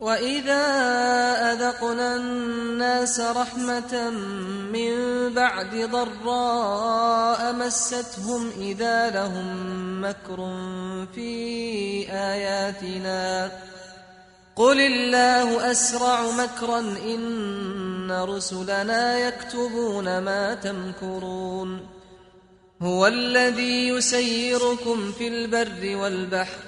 وإذا أذقنا الناس رحمة من بعد ضراء مستهم إذا لهم مكر في آياتنا قل الله أسرع مكرا إن رسلنا يكتبون ما تمكرون هو الذي يسيركم في البر والبحر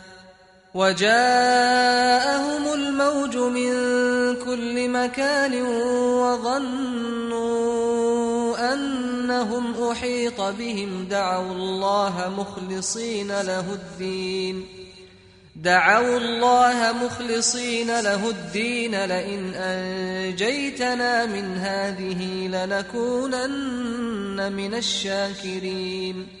وجاءهم الموج من كل مكان وظنوا أنهم أحيط بهم. دعوا الله مخلصين له الدين. دعوا الله مخلصين له الدين. لئن أنجيتنا من هذه لنكونن من الشاكرين.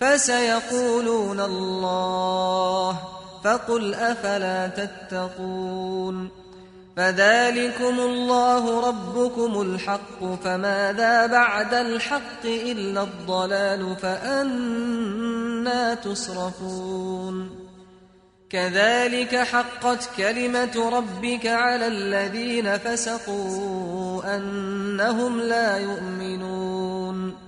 فَسَيَقُولُونَ اللَّهُ فَقُلْ أَفَلَا تَتَّقُونَ فذلكم الله ربكم الحق فماذا بعد الحق إلا الضلال فأنا تصرفون كذلك حقت كلمة ربك على الذين فسقوا أنهم لا يؤمنون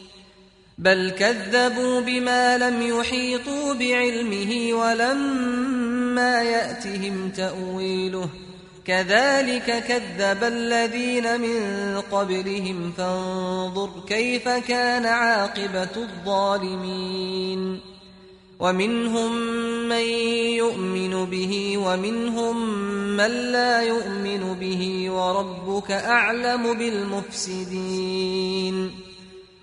بل كذبوا بما لم يحيطوا بعلمه ولما يأتهم تأويله. كذلك كذب الذين من قبلهم فانظر كيف كان عاقبة الظالمين. ومنهم من يؤمن به ومنهم من لا يؤمن به وربك أعلم بالمفسدين.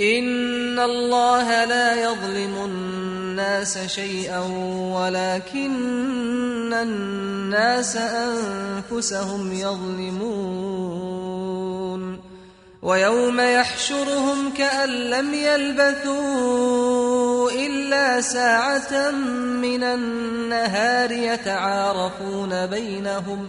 إن الله لا يظلم الناس شيئا ولكن الناس أنفسهم يظلمون ويوم يحشرهم كأن لم يلبثوا إلا ساعة من النهار يتعارفون بينهم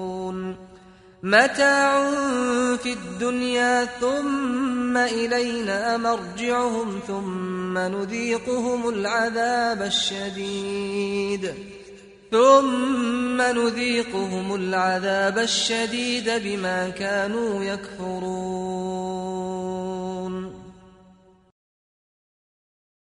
متاع في الدنيا ثم إلينا مرجعهم ثم نذيقهم العذاب الشديد. ثم نذيقهم العذاب الشديد بما كانوا يكفرون.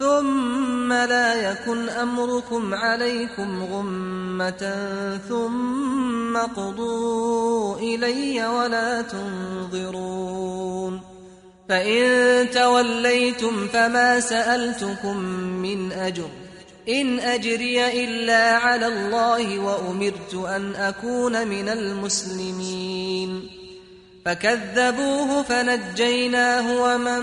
ثم لا يكن أمركم عليكم غمة ثم قضوا إلي ولا تنظرون. فإن توليتم فما سألتكم من أجر. إن أجري إلا على الله وأمرت أن أكون من المسلمين. فكذبوه فنجيناه ومن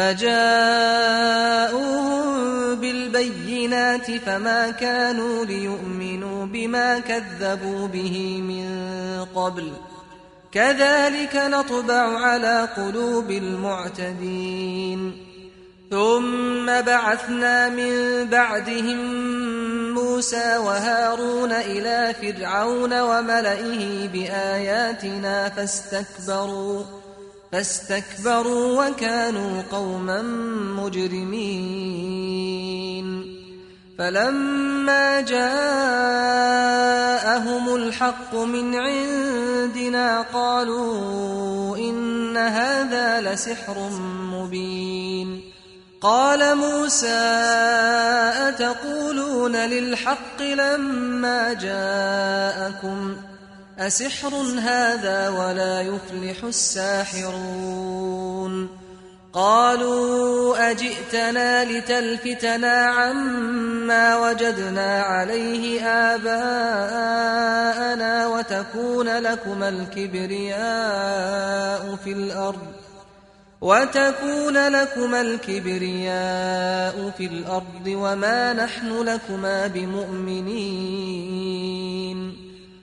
فجاءوهم بالبينات فما كانوا ليؤمنوا بما كذبوا به من قبل. كذلك نطبع على قلوب المعتدين. ثم بعثنا من بعدهم موسى وهارون إلى فرعون وملئه بآياتنا فاستكبروا. فاستكبروا وكانوا قوما مجرمين. فلما جاءهم الحق من عندنا قالوا إن هذا لسحر مبين. قال موسى أتقولون للحق لما جاءكم؟ أسحر هذا ولا يفلح الساحرون قالوا أجئتنا لتلفتنا عما وجدنا عليه آباءنا وتكون لكما الكبرياء في الأرض وتكون لكما الكبرياء في الأرض وما نحن لكما بمؤمنين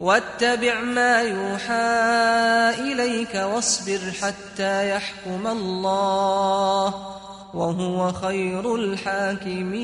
واتبع ما يوحى إليك واصبر حتى يحكم الله وهو خير الحاكمين.